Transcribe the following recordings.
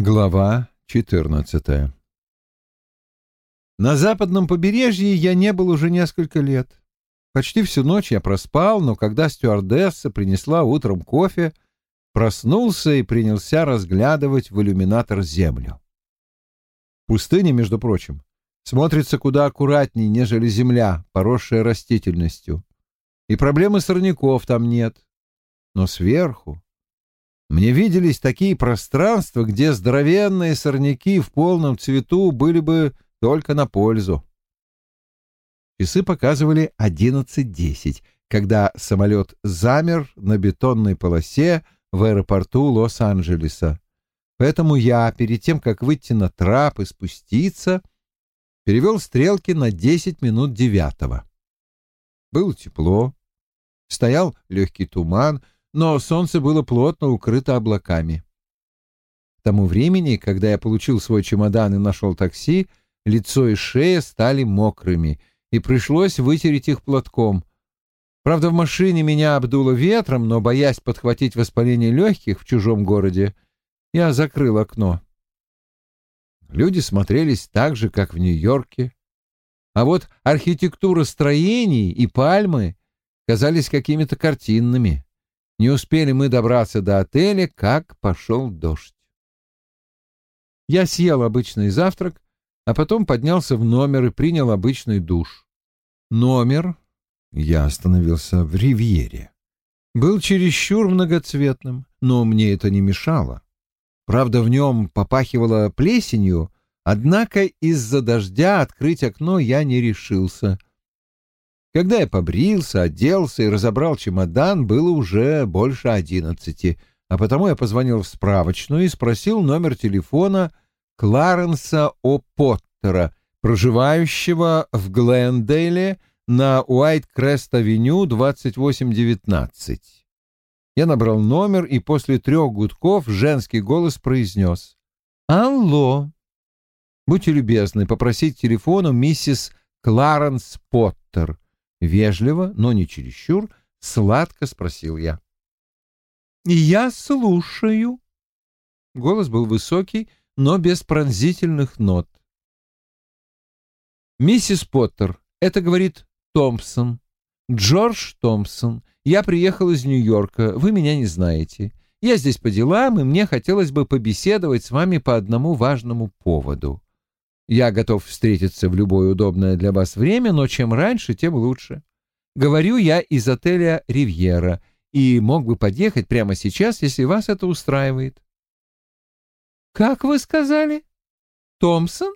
Глава 14 На западном побережье я не был уже несколько лет. Почти всю ночь я проспал, но когда стюардесса принесла утром кофе, проснулся и принялся разглядывать в иллюминатор землю. Пустыня, между прочим, смотрится куда аккуратнее, нежели земля, поросшая растительностью. И проблемы сорняков там нет. Но сверху, мне виделись такие пространства, где здоровенные сорняки в полном цвету были бы только на пользу. Часы показывали 11.10, когда самолет замер на бетонной полосе в аэропорту Лос-Анджелеса. Поэтому я, перед тем, как выйти на трап и спуститься, перевел стрелки на 10 минут девятого. Было тепло, стоял легкий туман — но солнце было плотно укрыто облаками. К тому времени, когда я получил свой чемодан и нашел такси, лицо и шея стали мокрыми, и пришлось вытереть их платком. Правда, в машине меня обдуло ветром, но, боясь подхватить воспаление легких в чужом городе, я закрыл окно. Люди смотрелись так же, как в Нью-Йорке. А вот архитектура строений и пальмы казались какими-то картинными. Не успели мы добраться до отеля, как пошел дождь. Я съел обычный завтрак, а потом поднялся в номер и принял обычный душ. Номер, я остановился в ривьере, был чересчур многоцветным, но мне это не мешало. Правда, в нем попахивало плесенью, однако из-за дождя открыть окно я не решился — когда я побрился, оделся и разобрал чемодан, было уже больше одиннадцати, а потому я позвонил в справочную и спросил номер телефона Кларенса О. Поттера, проживающего в Глендейле на Уайт-Крест-авеню 2819. Я набрал номер, и после трех гудков женский голос произнес «Алло». Будьте любезны попросить телефону миссис Кларенс Поттер. Вежливо, но не чересчур, сладко спросил я. «Я слушаю». Голос был высокий, но без пронзительных нот. «Миссис Поттер, это говорит Томпсон. Джордж Томпсон. Я приехал из Нью-Йорка. Вы меня не знаете. Я здесь по делам, и мне хотелось бы побеседовать с вами по одному важному поводу. Я готов встретиться в любое удобное для вас время, но чем раньше, тем лучше. Говорю я из отеля «Ривьера» и мог бы подъехать прямо сейчас, если вас это устраивает. «Как вы сказали? Томпсон?»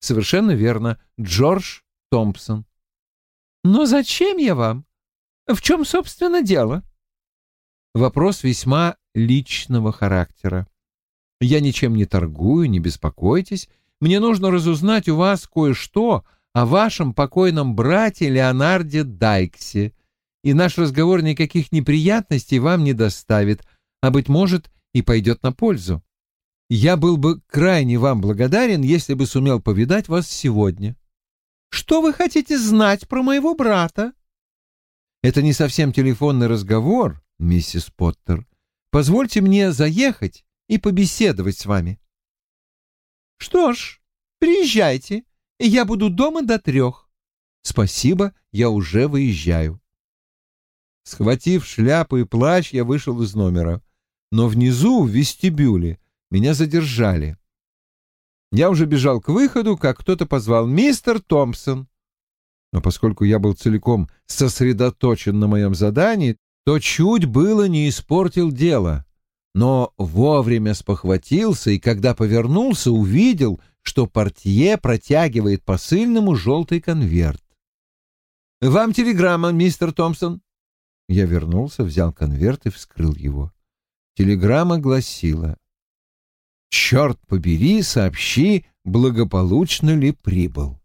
«Совершенно верно. Джордж Томпсон». «Но зачем я вам? В чем, собственно, дело?» Вопрос весьма личного характера. Я ничем не торгую, не беспокойтесь, мне нужно разузнать у вас кое-что о вашем покойном брате Леонарде Дайксе, и наш разговор никаких неприятностей вам не доставит, а, быть может, и пойдет на пользу. Я был бы крайне вам благодарен, если бы сумел повидать вас сегодня. Что вы хотите знать про моего брата? Это не совсем телефонный разговор, миссис Поттер. Позвольте мне заехать и побеседовать с вами. Что ж, приезжайте, я буду дома до трех. Спасибо, я уже выезжаю. Схватив шляпу и плащ, я вышел из номера. Но внизу, в вестибюле, меня задержали. Я уже бежал к выходу, как кто-то позвал «Мистер Томпсон». Но поскольку я был целиком сосредоточен на моем задании, то чуть было не испортил дело но вовремя спохватился и, когда повернулся, увидел, что портье протягивает посыльному желтый конверт. «Вам телеграмма, мистер Томпсон». Я вернулся, взял конверт и вскрыл его. Телеграмма гласила «Черт побери, сообщи, благополучно ли прибыл».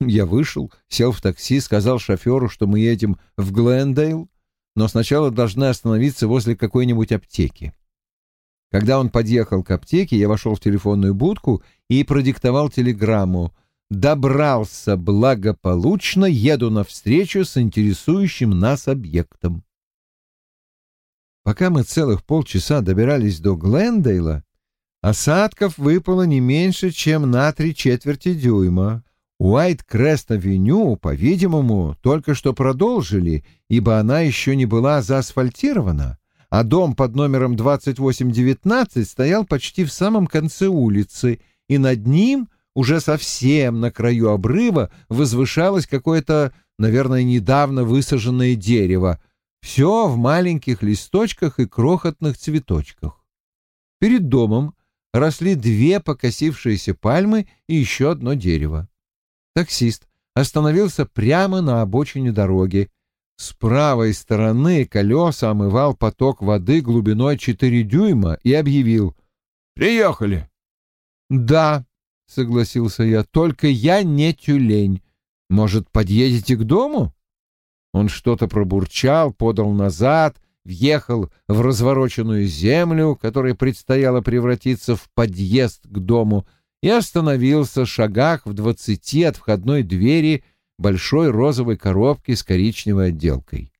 Я вышел, сел в такси, сказал шоферу, что мы едем в Глендейл, но сначала должны остановиться возле какой-нибудь аптеки. Когда он подъехал к аптеке, я вошел в телефонную будку и продиктовал телеграмму «Добрался благополучно, еду навстречу с интересующим нас объектом». Пока мы целых полчаса добирались до Глендейла, Осадков выпало не меньше, чем на три четверти дюйма. Уайт Крест-авеню, по-видимому, только что продолжили, ибо она еще не была заасфальтирована, а дом под номером 2819 стоял почти в самом конце улицы, и над ним, уже совсем на краю обрыва, возвышалось какое-то, наверное, недавно высаженное дерево, все в маленьких листочках и крохотных цветочках. Перед домом росли две покосившиеся пальмы и еще одно дерево. Таксист остановился прямо на обочине дороги. С правой стороны колеса омывал поток воды глубиной 4 дюйма и объявил «Приехали!» «Да», — согласился я, — «только я не тюлень. Может, подъедете к дому?» Он что-то пробурчал, подал назад, въехал в развороченную землю, которой предстояло превратиться в подъезд к дому, и остановился в шагах в двадцати от входной двери большой розовой коробки с коричневой отделкой.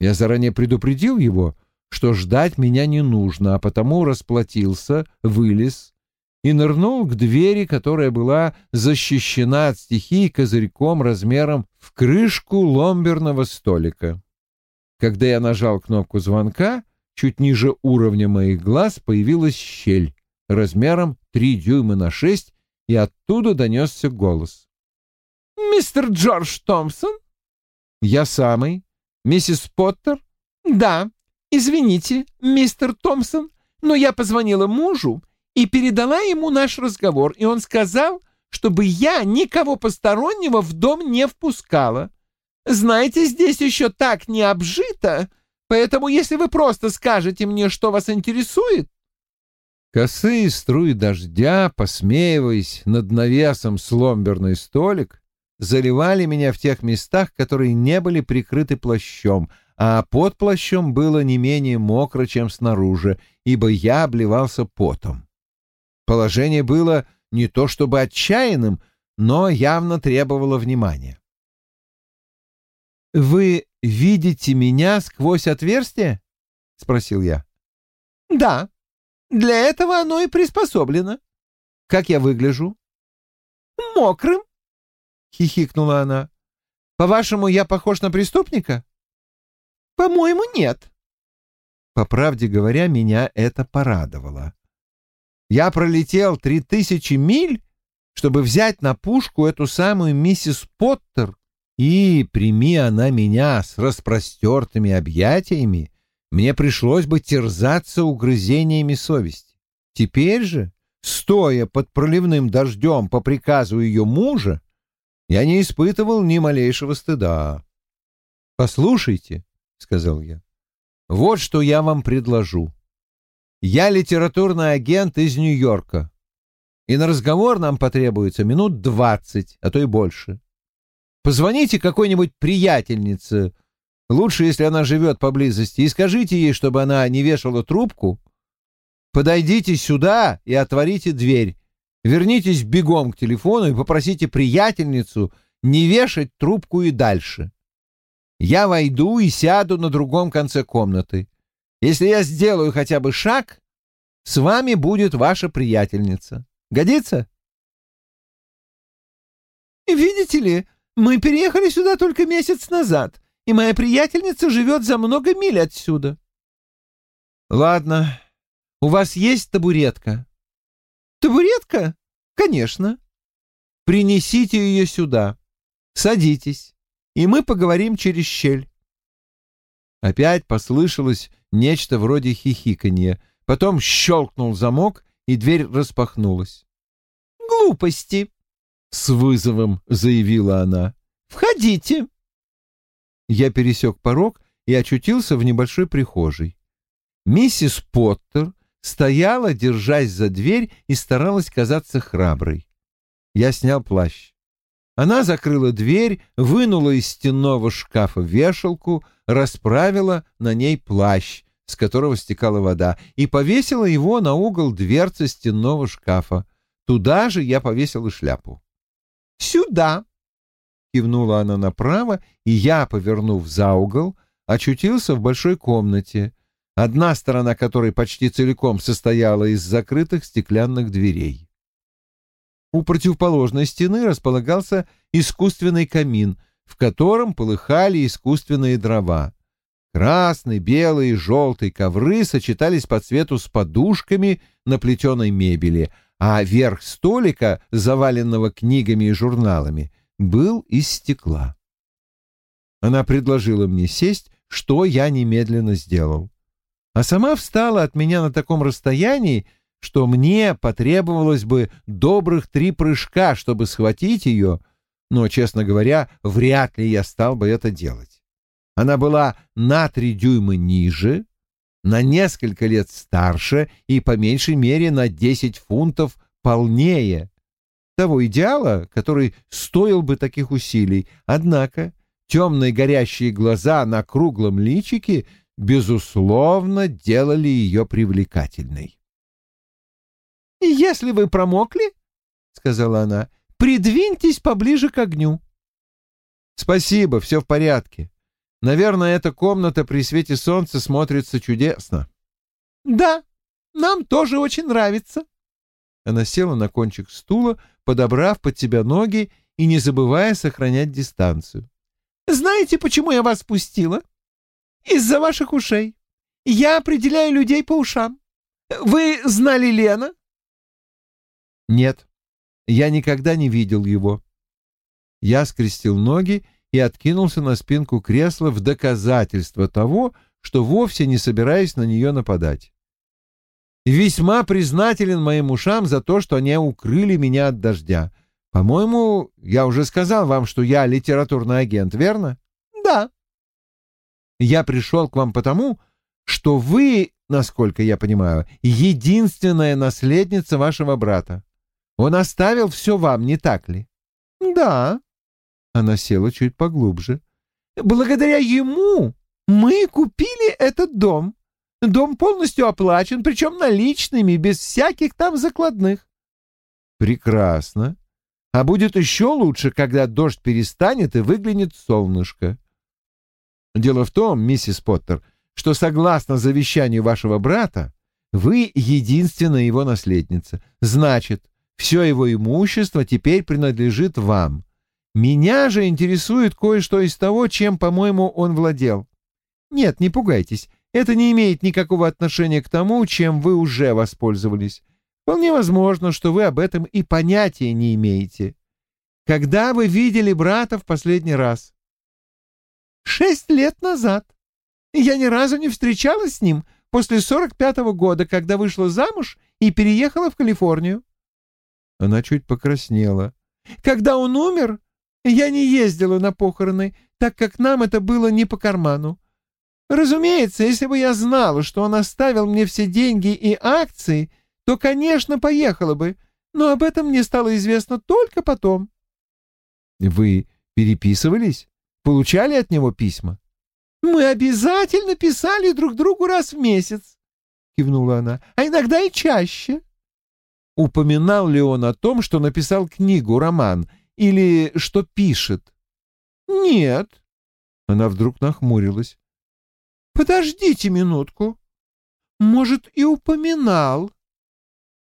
Я заранее предупредил его, что ждать меня не нужно, а потому расплатился, вылез и нырнул к двери, которая была защищена от стихии козырьком размером в крышку ломберного столика. Когда я нажал кнопку звонка, чуть ниже уровня моих глаз появилась щель размером три дюйма на шесть, и оттуда донесся голос. «Мистер Джордж Томпсон?» «Я самый. Миссис Поттер?» «Да. Извините, мистер Томпсон, но я позвонила мужу и передала ему наш разговор, и он сказал, чтобы я никого постороннего в дом не впускала. Знаете, здесь еще так не обжито, поэтому если вы просто скажете мне, что вас интересует...» Косые струи дождя, посмеиваясь над навесом сломберный столик, заливали меня в тех местах, которые не были прикрыты плащом, а под плащом было не менее мокро, чем снаружи, ибо я обливался потом. Положение было не то чтобы отчаянным, но явно требовало внимания. «Вы видите меня сквозь отверстие?» — спросил я. «Да, для этого оно и приспособлено». «Как я выгляжу?» «Мокрым», — хихикнула она. «По-вашему, я похож на преступника?» «По-моему, нет». По правде говоря, меня это порадовало. Я пролетел три тысячи миль, чтобы взять на пушку эту самую миссис Поттер, и, прими она меня с распростертыми объятиями, мне пришлось бы терзаться угрызениями совести. Теперь же, стоя под проливным дождем по приказу ее мужа, я не испытывал ни малейшего стыда. «Послушайте», — сказал я, — «вот что я вам предложу. Я литературный агент из Нью-Йорка, и на разговор нам потребуется минут двадцать, а то и больше. Позвоните какой-нибудь приятельнице, лучше, если она живет поблизости, и скажите ей, чтобы она не вешала трубку. Подойдите сюда и отворите дверь. Вернитесь бегом к телефону и попросите приятельницу не вешать трубку и дальше. Я войду и сяду на другом конце комнаты. Если я сделаю хотя бы шаг, с вами будет ваша приятельница. Годится? Видите ли, мы переехали сюда только месяц назад, и моя приятельница живет за много миль отсюда. Ладно. У вас есть табуретка? Табуретка? Конечно. Принесите ее сюда. Садитесь, и мы поговорим через щель. Опять послышалось нечто вроде хихиканья. Потом щелкнул замок, и дверь распахнулась. «Глупости!» — с вызовом заявила она. «Входите!» Я пересек порог и очутился в небольшой прихожей. Миссис Поттер стояла, держась за дверь, и старалась казаться храброй. Я снял плащ. Она закрыла дверь, вынула из стенного шкафа вешалку, расправила на ней плащ, с которого стекала вода, и повесила его на угол дверцы стенного шкафа. Туда же я повесил и шляпу. «Сюда!» — кивнула она направо, и я, повернув за угол, очутился в большой комнате. одна сторона которой почти целиком состояла из закрытых стеклянных дверей. У противоположной стены располагался искусственный камин, в котором полыхали искусственные дрова. Красный, белый и желтый ковры сочетались по цвету с подушками на плетеной мебели, а верх столика, заваленного книгами и журналами, был из стекла. Она предложила мне сесть, что я немедленно сделал. А сама встала от меня на таком расстоянии, что мне потребовалось бы добрых три прыжка, чтобы схватить ее, но, честно говоря, вряд ли я стал бы это делать. Она была на три дюйма ниже, на несколько лет старше и, по меньшей мере, на десять фунтов полнее того идеала, который стоил бы таких усилий. Однако темные горящие глаза на круглом личике, безусловно, делали ее привлекательной. «Если вы промокли, — сказала она, — придвиньтесь поближе к огню». «Спасибо, все в порядке. Наверное, эта комната при свете солнца смотрится чудесно». «Да, нам тоже очень нравится». Она села на кончик стула, подобрав под себя ноги и не забывая сохранять дистанцию. «Знаете, почему я вас пустила? Из-за ваших ушей. Я определяю людей по ушам. Вы знали Лена?» Нет, я никогда не видел его. Я скрестил ноги и откинулся на спинку кресла в доказательство того, что вовсе не собираюсь на нее нападать. Весьма признателен моим ушам за то, что они укрыли меня от дождя. По-моему, я уже сказал вам, что я литературный агент, верно? Да. Я пришел к вам потому, что вы, насколько я понимаю, единственная наследница вашего брата. Он оставил все вам, не так ли? Да. Она села чуть поглубже. Благодаря ему мы купили этот дом. Дом полностью оплачен, причем наличными, без всяких там закладных. Прекрасно. А будет еще лучше, когда дождь перестанет и выглянет солнышко. Дело в том, миссис Поттер, что согласно завещанию вашего брата, вы единственная его наследница. Значит, все его имущество теперь принадлежит вам. Меня же интересует кое-что из того, чем, по-моему, он владел. Нет, не пугайтесь, это не имеет никакого отношения к тому, чем вы уже воспользовались. Вполне возможно, что вы об этом и понятия не имеете. Когда вы видели брата в последний раз? Шесть лет назад. Я ни разу не встречалась с ним после сорок пятого года, когда вышла замуж и переехала в Калифорнию. Она чуть покраснела. Когда он умер, я не ездила на похороны, так как нам это было не по карману. Разумеется, если бы я знала, что он оставил мне все деньги и акции, то, конечно, поехала бы, но об этом мне стало известно только потом. Вы переписывались? Получали от него письма? Мы обязательно писали друг другу раз в месяц, кивнула она, а иногда и чаще. Упоминал ли он о том, что написал книгу, роман, или что пишет? Нет. Она вдруг нахмурилась. Подождите минутку. Может, и упоминал.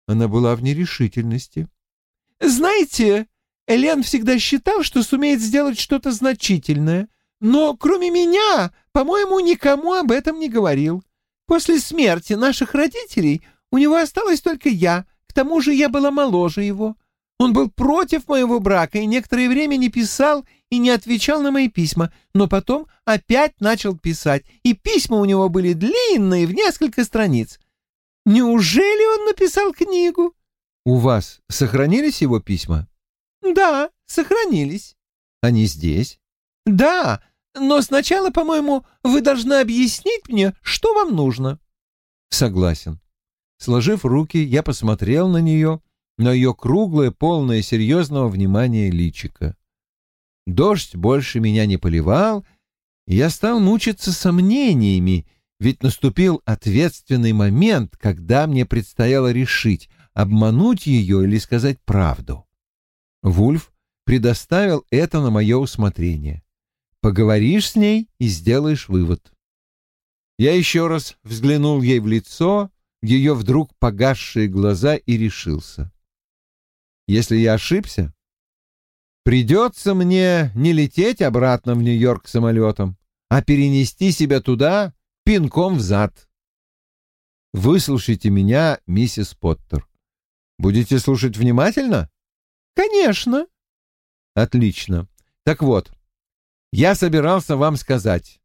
Она была в нерешительности. Знаете, Элен всегда считал, что сумеет сделать что-то значительное, но кроме меня, по-моему, никому об этом не говорил. После смерти наших родителей у него осталась только я, к тому же я была моложе его. Он был против моего брака и некоторое время не писал и не отвечал на мои письма, но потом опять начал писать, и письма у него были длинные, в несколько страниц. Неужели он написал книгу? У вас сохранились его письма? Да, сохранились. Они здесь? Да, но сначала, по-моему, вы должны объяснить мне, что вам нужно. Согласен. Сложив руки, я посмотрел на нее, на ее круглое, полное серьезного внимания личико. Дождь больше меня не поливал, и я стал мучиться сомнениями, ведь наступил ответственный момент, когда мне предстояло решить, обмануть ее или сказать правду. Вульф предоставил это на мое усмотрение. Поговоришь с ней и сделаешь вывод. Я еще раз взглянул ей в лицо, в ее вдруг погасшие глаза и решился. Если я ошибся, придется мне не лететь обратно в Нью-Йорк самолетом, а перенести себя туда пинком в зад. Выслушайте меня, миссис Поттер. Будете слушать внимательно? Конечно. Отлично. Так вот, я собирался вам сказать.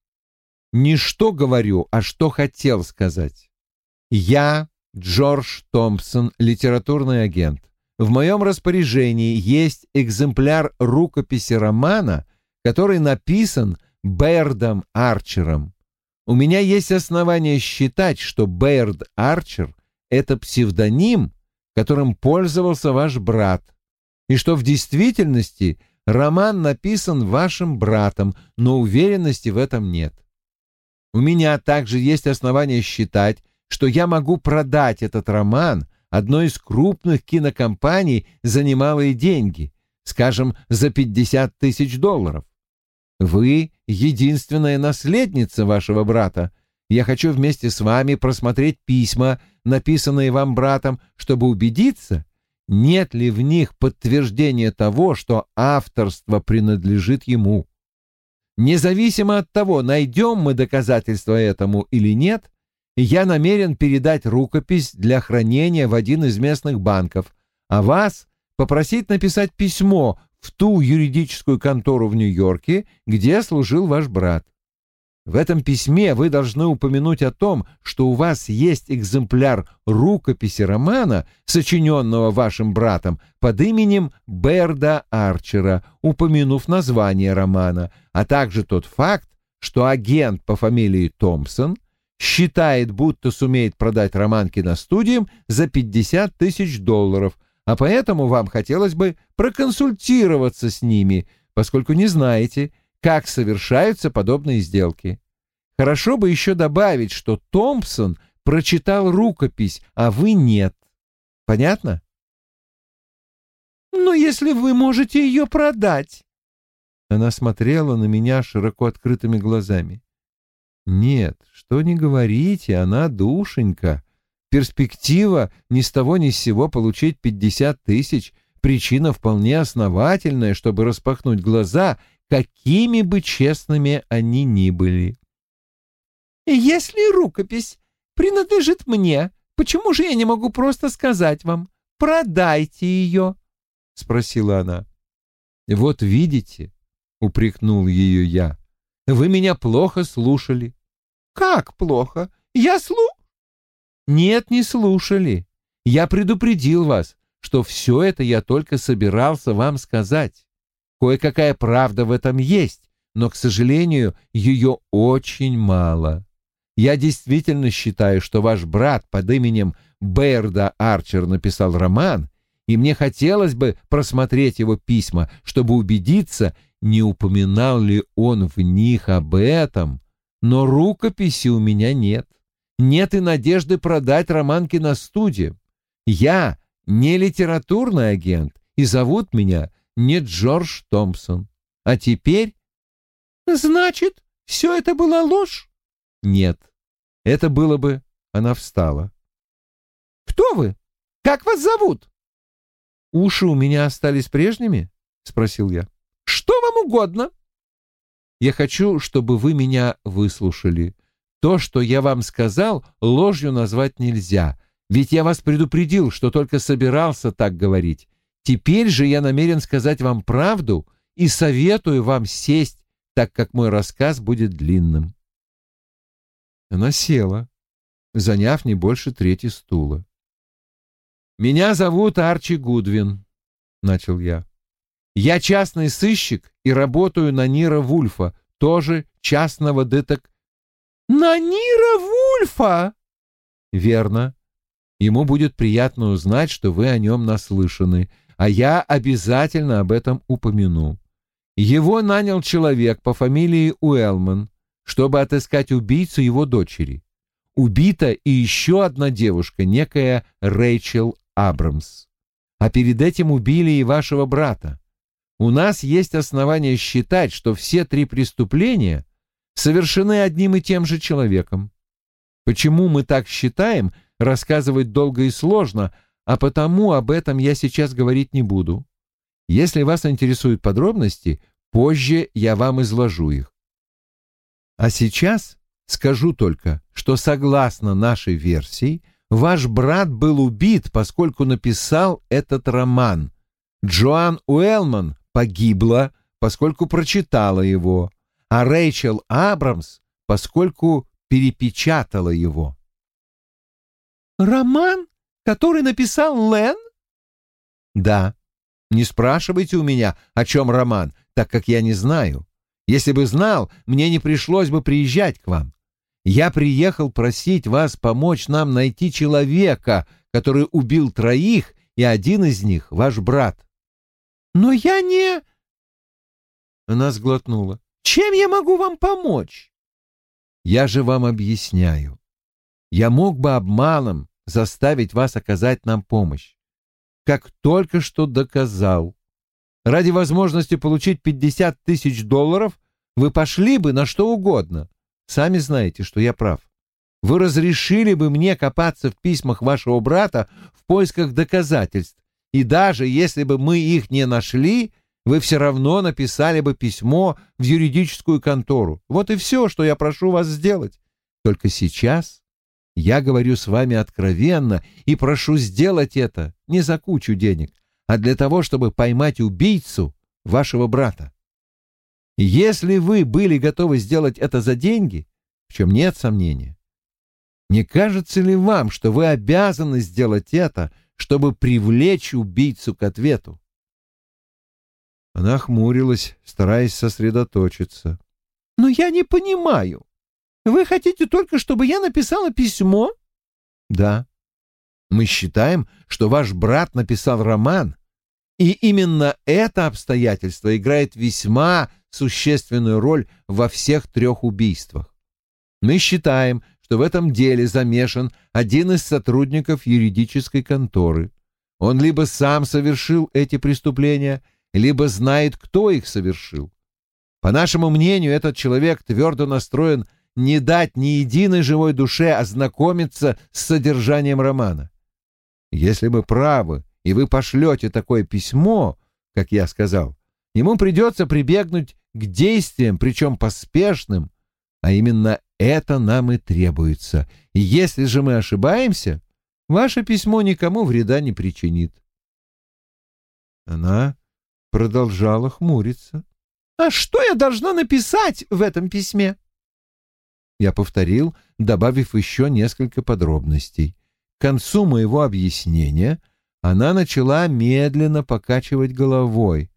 Не что говорю, а что хотел сказать. Я, Джордж Томпсон, литературный агент. В моем распоряжении есть экземпляр рукописи романа, который написан Бердом Арчером. У меня есть основания считать, что Бэрд Арчер — это псевдоним, которым пользовался ваш брат, и что в действительности роман написан вашим братом, но уверенности в этом нет. У меня также есть основания считать, что я могу продать этот роман одной из крупных кинокомпаний за немалые деньги, скажем, за 50 тысяч долларов. Вы — единственная наследница вашего брата. Я хочу вместе с вами просмотреть письма, написанные вам братом, чтобы убедиться, нет ли в них подтверждения того, что авторство принадлежит ему. Независимо от того, найдем мы доказательства этому или нет, я намерен передать рукопись для хранения в один из местных банков, а вас попросить написать письмо в ту юридическую контору в Нью-Йорке, где служил ваш брат. В этом письме вы должны упомянуть о том, что у вас есть экземпляр рукописи романа, сочиненного вашим братом под именем Берда Арчера, упомянув название романа, а также тот факт, что агент по фамилии Томпсон считает, будто сумеет продать роман киностудиям за 50 тысяч долларов, а поэтому вам хотелось бы проконсультироваться с ними, поскольку не знаете, как совершаются подобные сделки. Хорошо бы еще добавить, что Томпсон прочитал рукопись, а вы нет. Понятно? «Но если вы можете ее продать...» Она смотрела на меня широко открытыми глазами. «Нет, что не говорите, она душенька. Перспектива ни с того ни с сего получить пятьдесят тысяч — причина вполне основательная, чтобы распахнуть глаза, какими бы честными они ни были. «Если рукопись принадлежит мне, почему же я не могу просто сказать вам, продайте ее?» — спросила она. «Вот видите», — упрекнул ее я, — «вы меня плохо слушали». «Как плохо? Я слу...» Нет, не слушали. Я предупредил вас, что все это я только собирался вам сказать. Кое-какая правда в этом есть, но, к сожалению, ее очень мало. Я действительно считаю, что ваш брат под именем Берда Арчер написал роман, и мне хотелось бы просмотреть его письма, чтобы убедиться, не упоминал ли он в них об этом, но рукописи у меня нет нет и надежды продать роман киностудиям. Я не литературный агент, и зовут меня не Джордж Томпсон. А теперь... Значит, все это была ложь? Нет. Это было бы... Она встала. Кто вы? Как вас зовут? Уши у меня остались прежними? Спросил я. Что вам угодно? Я хочу, чтобы вы меня выслушали. То, что я вам сказал, ложью назвать нельзя, ведь я вас предупредил, что только собирался так говорить. Теперь же я намерен сказать вам правду и советую вам сесть, так как мой рассказ будет длинным. Она села, заняв не больше трети стула. «Меня зовут Арчи Гудвин», — начал я. «Я частный сыщик и работаю на Нира Вульфа, тоже частного детек...» «На Нира Вульфа!» «Верно. Ему будет приятно узнать, что вы о нем наслышаны, а я обязательно об этом упомяну. Его нанял человек по фамилии Уэлман, чтобы отыскать убийцу его дочери. Убита и еще одна девушка, некая Рэйчел Абрамс. А перед этим убили и вашего брата. У нас есть основания считать, что все три преступления — совершены одним и тем же человеком. Почему мы так считаем, рассказывать долго и сложно, а потому об этом я сейчас говорить не буду. Если вас интересуют подробности, позже я вам изложу их. А сейчас скажу только, что согласно нашей версии, ваш брат был убит, поскольку написал этот роман. Джоан Уэлман погибла, поскольку прочитала его, а Рэйчел Абрамс, поскольку перепечатала его. «Роман, который написал Лен?» «Да. Не спрашивайте у меня, о чем роман, так как я не знаю. Если бы знал, мне не пришлось бы приезжать к вам. Я приехал просить вас помочь нам найти человека, который убил троих, и один из них — ваш брат. Но я не...» Она сглотнула. «Чем я могу вам помочь?» «Я же вам объясняю. Я мог бы обманом заставить вас оказать нам помощь. Как только что доказал. Ради возможности получить 50 тысяч долларов вы пошли бы на что угодно. Сами знаете, что я прав. Вы разрешили бы мне копаться в письмах вашего брата в поисках доказательств, и даже если бы мы их не нашли, вы все равно написали бы письмо в юридическую контору. Вот и все, что я прошу вас сделать. Только сейчас я говорю с вами откровенно и прошу сделать это не за кучу денег, а для того, чтобы поймать убийцу вашего брата. Если вы были готовы сделать это за деньги, в чем нет сомнения, не кажется ли вам, что вы обязаны сделать это, чтобы привлечь убийцу к ответу? Она хмурилась, стараясь сосредоточиться. «Но я не понимаю. Вы хотите только, чтобы я написала письмо?» «Да. Мы считаем, что ваш брат написал роман, и именно это обстоятельство играет весьма существенную роль во всех трех убийствах. Мы считаем, что в этом деле замешан один из сотрудников юридической конторы. Он либо сам совершил эти преступления, либо знает, кто их совершил. По нашему мнению, этот человек твердо настроен не дать ни единой живой душе ознакомиться с содержанием романа. Если мы правы, и вы пошлете такое письмо, как я сказал, ему придется прибегнуть к действиям, причем поспешным, а именно это нам и требуется. И если же мы ошибаемся, ваше письмо никому вреда не причинит. Она продолжала хмуриться. «А что я должна написать в этом письме?» Я повторил, добавив еще несколько подробностей. К концу моего объяснения она начала медленно покачивать головой.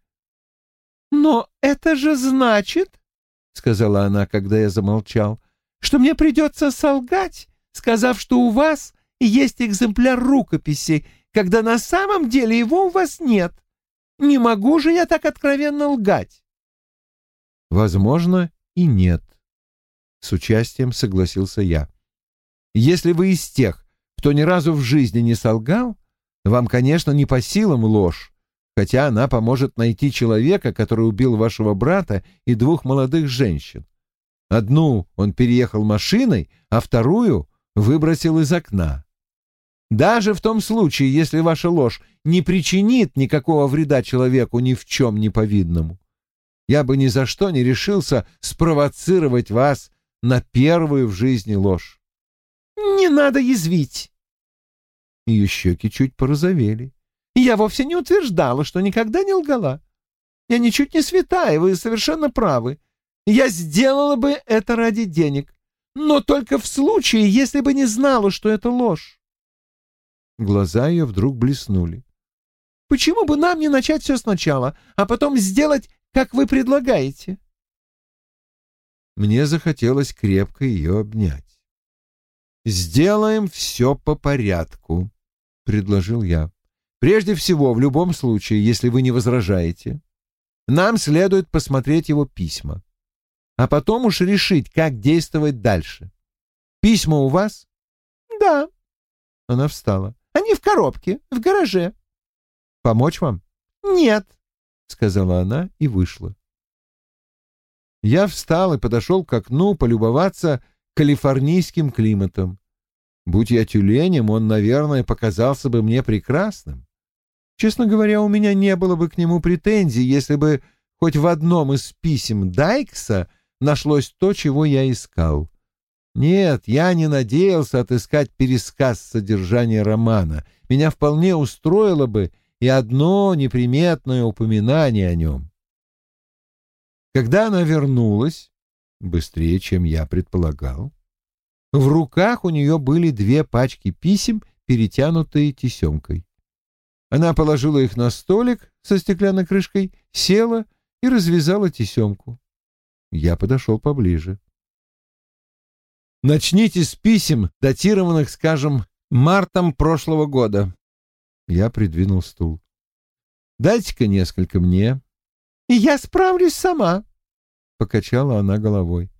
«Но это же значит, — сказала она, когда я замолчал, — что мне придется солгать, сказав, что у вас есть экземпляр рукописи, когда на самом деле его у вас нет. Не могу же я так откровенно лгать?» «Возможно, и нет», — с участием согласился я. «Если вы из тех, кто ни разу в жизни не солгал, вам, конечно, не по силам ложь, хотя она поможет найти человека, который убил вашего брата и двух молодых женщин. Одну он переехал машиной, а вторую выбросил из окна. Даже в том случае, если ваша ложь не причинит никакого вреда человеку ни в чем не повидному, я бы ни за что не решился спровоцировать вас на первую в жизни ложь. «Не надо язвить!» Ее щеки чуть порозовели. Я вовсе не утверждала, что никогда не лгала. Я ничуть не святая, вы совершенно правы. Я сделала бы это ради денег, но только в случае, если бы не знала, что это ложь. Глаза ее вдруг блеснули. Почему бы нам не начать все сначала, а потом сделать, как вы предлагаете? Мне захотелось крепко ее обнять. «Сделаем все по порядку», — предложил я. Прежде всего, в любом случае, если вы не возражаете, нам следует посмотреть его письма, а потом уж решить, как действовать дальше. Письма у вас? Да. Она встала. Они в коробке, в гараже. Помочь вам? Нет, сказала она и вышла. Я встал и подошел к окну полюбоваться, калифорнийским климатом. Будь я тюленем, он, наверное, показался бы мне прекрасным. Честно говоря, у меня не было бы к нему претензий, если бы хоть в одном из писем Дайкса нашлось то, чего я искал. Нет, я не надеялся отыскать пересказ содержания романа. Меня вполне устроило бы и одно неприметное упоминание о нем. Когда она вернулась, быстрее, чем я предполагал, в руках у нее были две пачки писем, перетянутые тесемкой. Она положила их на столик со стеклянной крышкой, села и развязала тесемку. Я подошел поближе. Начните с писем, датированных, скажем, мартом прошлого года. Я придвинул стул. Дайте-ка несколько мне. И я справлюсь сама, покачала она головой.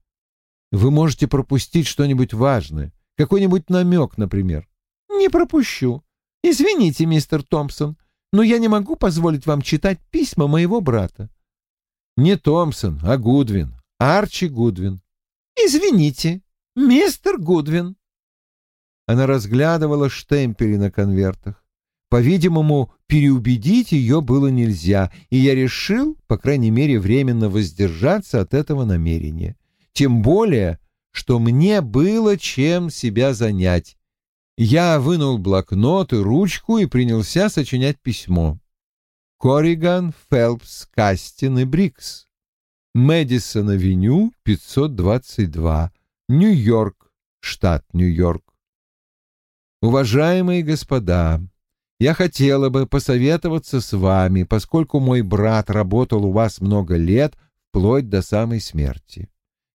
Вы можете пропустить что-нибудь важное, какой-нибудь намек, например. Не пропущу. Извините, мистер Томпсон, но я не могу позволить вам читать письма моего брата. Не Томпсон, а Гудвин. Арчи Гудвин. Извините, «Мистер Гудвин!» Она разглядывала штемпели на конвертах. По-видимому, переубедить ее было нельзя, и я решил, по крайней мере, временно воздержаться от этого намерения. Тем более, что мне было чем себя занять. Я вынул блокнот и ручку и принялся сочинять письмо. Корриган, Фелпс, Кастин и Брикс. Мэдисон-авеню, 522. Нью-Йорк, штат Нью-Йорк. Уважаемые господа, я хотела бы посоветоваться с вами, поскольку мой брат работал у вас много лет, вплоть до самой смерти.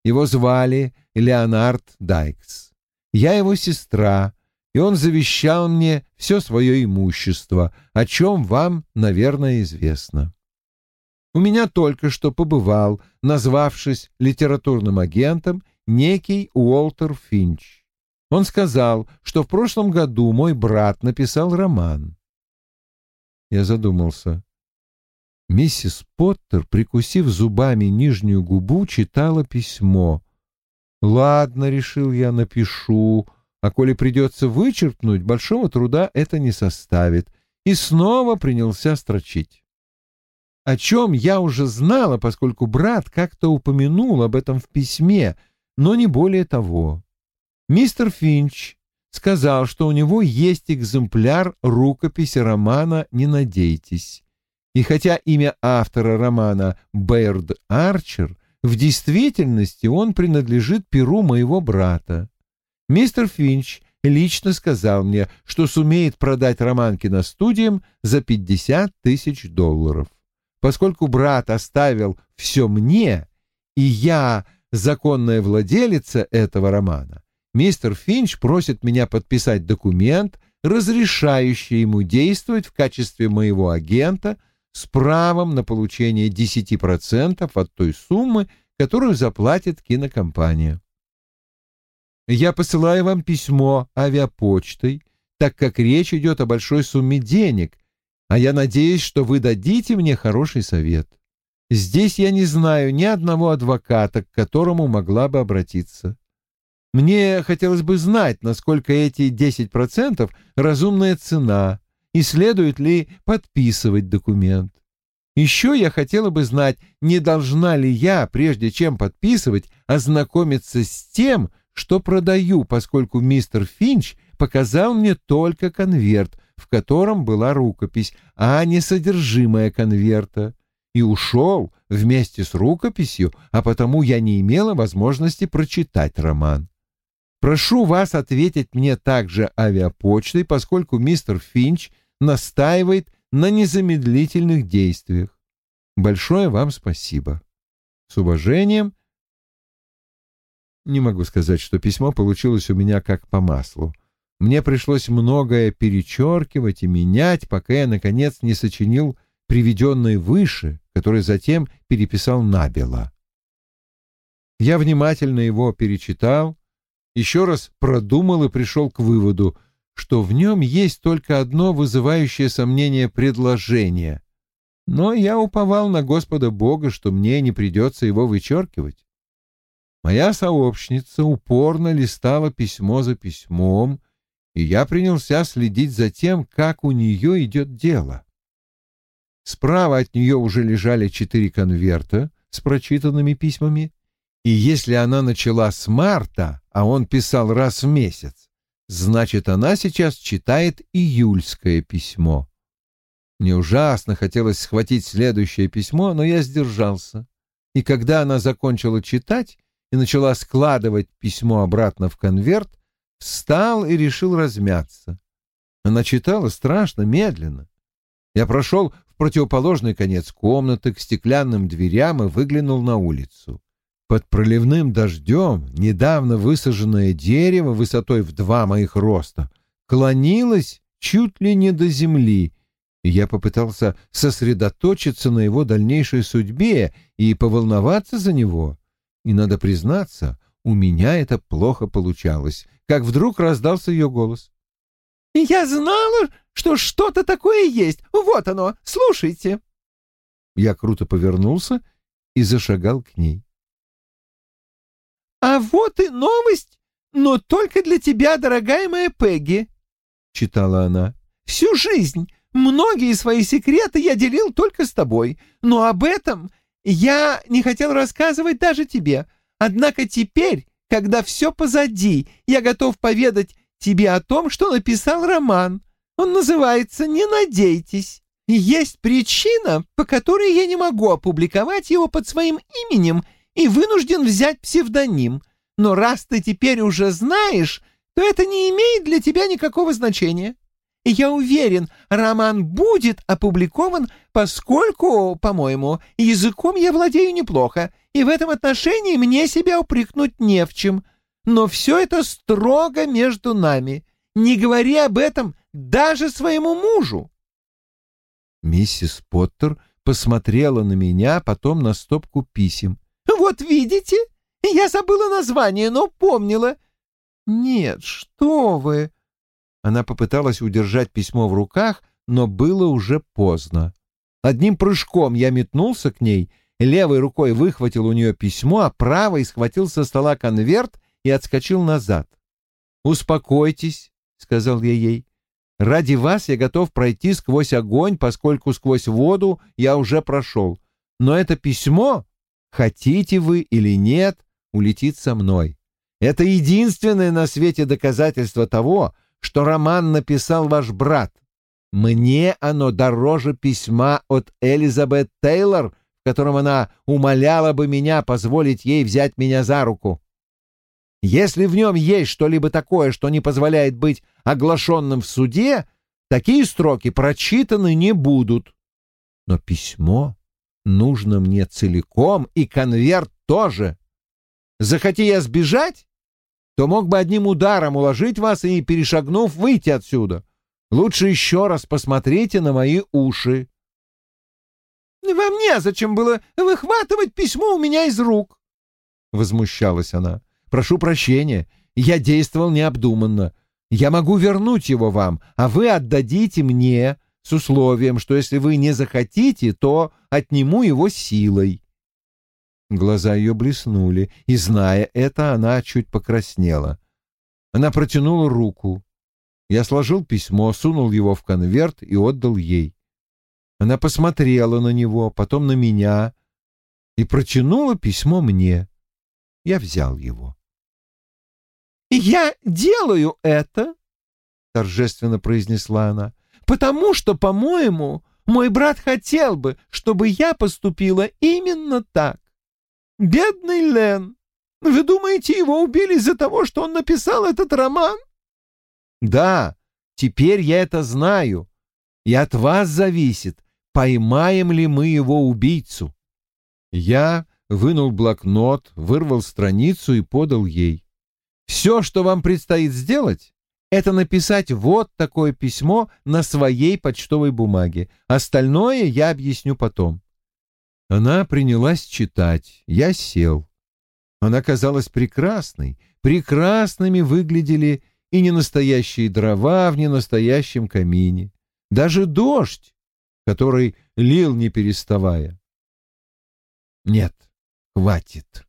Его звали Леонард Дайкс. Я его сестра, и он завещал мне все свое имущество, о чем вам, наверное, известно. У меня только что побывал, назвавшись литературным агентом, некий Уолтер Финч. Он сказал, что в прошлом году мой брат написал роман. Я задумался. Миссис Поттер, прикусив зубами нижнюю губу, читала письмо. «Ладно, — решил я, — напишу, а коли придется вычеркнуть, большого труда это не составит». И снова принялся строчить. О чем я уже знала, поскольку брат как-то упомянул об этом в письме — но не более того. Мистер Финч сказал, что у него есть экземпляр рукописи романа «Не надейтесь». И хотя имя автора романа Бэйрд Арчер, в действительности он принадлежит перу моего брата. Мистер Финч лично сказал мне, что сумеет продать роман киностудиям за 50 тысяч долларов. Поскольку брат оставил все мне, и я законная владелица этого романа, мистер Финч просит меня подписать документ, разрешающий ему действовать в качестве моего агента с правом на получение 10% от той суммы, которую заплатит кинокомпания. Я посылаю вам письмо авиапочтой, так как речь идет о большой сумме денег, а я надеюсь, что вы дадите мне хороший совет. Здесь я не знаю ни одного адвоката, к которому могла бы обратиться. Мне хотелось бы знать, насколько эти 10% разумная цена и следует ли подписывать документ. Еще я хотела бы знать, не должна ли я, прежде чем подписывать, ознакомиться с тем, что продаю, поскольку мистер Финч показал мне только конверт, в котором была рукопись, а не содержимое конверта и ушел вместе с рукописью, а потому я не имела возможности прочитать роман. Прошу вас ответить мне также авиапочтой, поскольку мистер Финч настаивает на незамедлительных действиях. Большое вам спасибо. С уважением. Не могу сказать, что письмо получилось у меня как по маслу. Мне пришлось многое перечеркивать и менять, пока я, наконец, не сочинил приведенное выше, который затем переписал набело. Я внимательно его перечитал, еще раз продумал и пришел к выводу, что в нем есть только одно вызывающее сомнение предложение, но я уповал на Господа Бога, что мне не придется его вычеркивать. Моя сообщница упорно листала письмо за письмом, и я принялся следить за тем, как у нее идет дело. Справа от нее уже лежали четыре конверта с прочитанными письмами, и если она начала с марта, а он писал раз в месяц, значит, она сейчас читает июльское письмо. Мне ужасно хотелось схватить следующее письмо, но я сдержался. И когда она закончила читать и начала складывать письмо обратно в конверт, встал и решил размяться. Она читала страшно медленно. Я прошел в противоположный конец комнаты к стеклянным дверям и выглянул на улицу. Под проливным дождем недавно высаженное дерево высотой в два моих роста клонилось чуть ли не до земли, и я попытался сосредоточиться на его дальнейшей судьбе и поволноваться за него. И, надо признаться, у меня это плохо получалось, как вдруг раздался ее голос. «Я знала, что что-то такое есть. Вот оно, слушайте». Я круто повернулся и зашагал к ней. «А вот и новость, но только для тебя, дорогая моя Пегги», — читала она. «Всю жизнь Многие свои секреты я делил только с тобой, но об этом я не хотел рассказывать даже тебе. Однако теперь, когда все позади, я готов поведать тебе о том, что написал роман. Он называется «Не надейтесь». Есть причина, по которой я не могу опубликовать его под своим именем и вынужден взять псевдоним. Но раз ты теперь уже знаешь, то это не имеет для тебя никакого значения. Я уверен, роман будет опубликован, поскольку, по-моему, языком я владею неплохо, и в этом отношении мне себя упрекнуть не в чем. Но все это строго между нами. Не говори об этом даже своему мужу. Миссис Поттер посмотрела на меня, потом на стопку писем. «Вот видите? Я забыла название, но помнила». «Нет, что вы!» Она попыталась удержать письмо в руках, но было уже поздно. Одним прыжком я метнулся к ней, левой рукой выхватил у нее письмо, а правой схватил со стола конверт и отскочил назад. «Успокойтесь», — сказал я ей. «Ради вас я готов пройти сквозь огонь, поскольку сквозь воду я уже прошел. Но это письмо, хотите вы или нет, улетит со мной. Это единственное на свете доказательство того, что роман написал ваш брат. Мне оно дороже письма от Элизабет Тейлор, в котором она умоляла бы меня позволить ей взять меня за руку. Если в нем есть что-либо такое, что не позволяет быть оглашенным в суде, такие строки прочитаны не будут. Но письмо нужно мне целиком, и конверт тоже. Захоти я сбежать, то мог бы одним ударом уложить вас и, перешагнув, выйти отсюда. Лучше еще раз посмотрите на мои уши. «Вам незачем было выхватывать письмо у меня из рук», — возмущалась она. «Прошу прощения, я действовал необдуманно. Я могу вернуть его вам, а вы отдадите мне с условием, что если вы не захотите, то отниму его силой». Глаза ее блеснули, и, зная это, она чуть покраснела. Она протянула руку. Я сложил письмо, сунул его в конверт и отдал ей. Она посмотрела на него, потом на меня и протянула письмо мне. Я взял его. «Я делаю это», — торжественно произнесла она, «потому что, по-моему, мой брат хотел бы, чтобы я поступила именно так. Бедный Лен! Вы думаете, его убили из-за того, что он написал этот роман? Да, теперь я это знаю. И от вас зависит, поймаем ли мы его убийцу. Я вынул блокнот, вырвал страницу и подал ей. Все, что вам предстоит сделать, это написать вот такое письмо на своей почтовой бумаге. Остальное я объясню потом. Она принялась читать. Я сел. Она казалась прекрасной. Прекрасными выглядели и ненастоящие дрова в ненастоящем камине. Даже дождь, который лил не переставая. Нет, хватит.